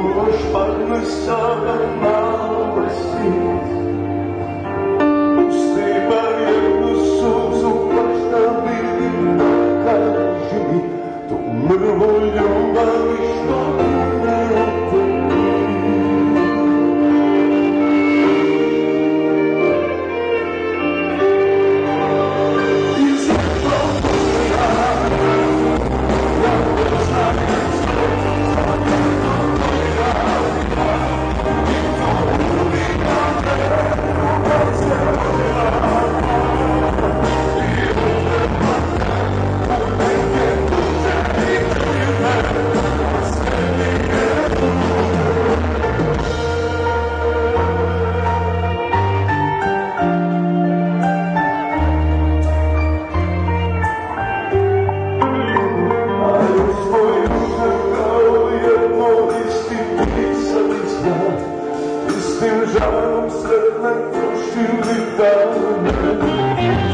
spine is mauer seat. Jestem żalem serca, kościół i dawny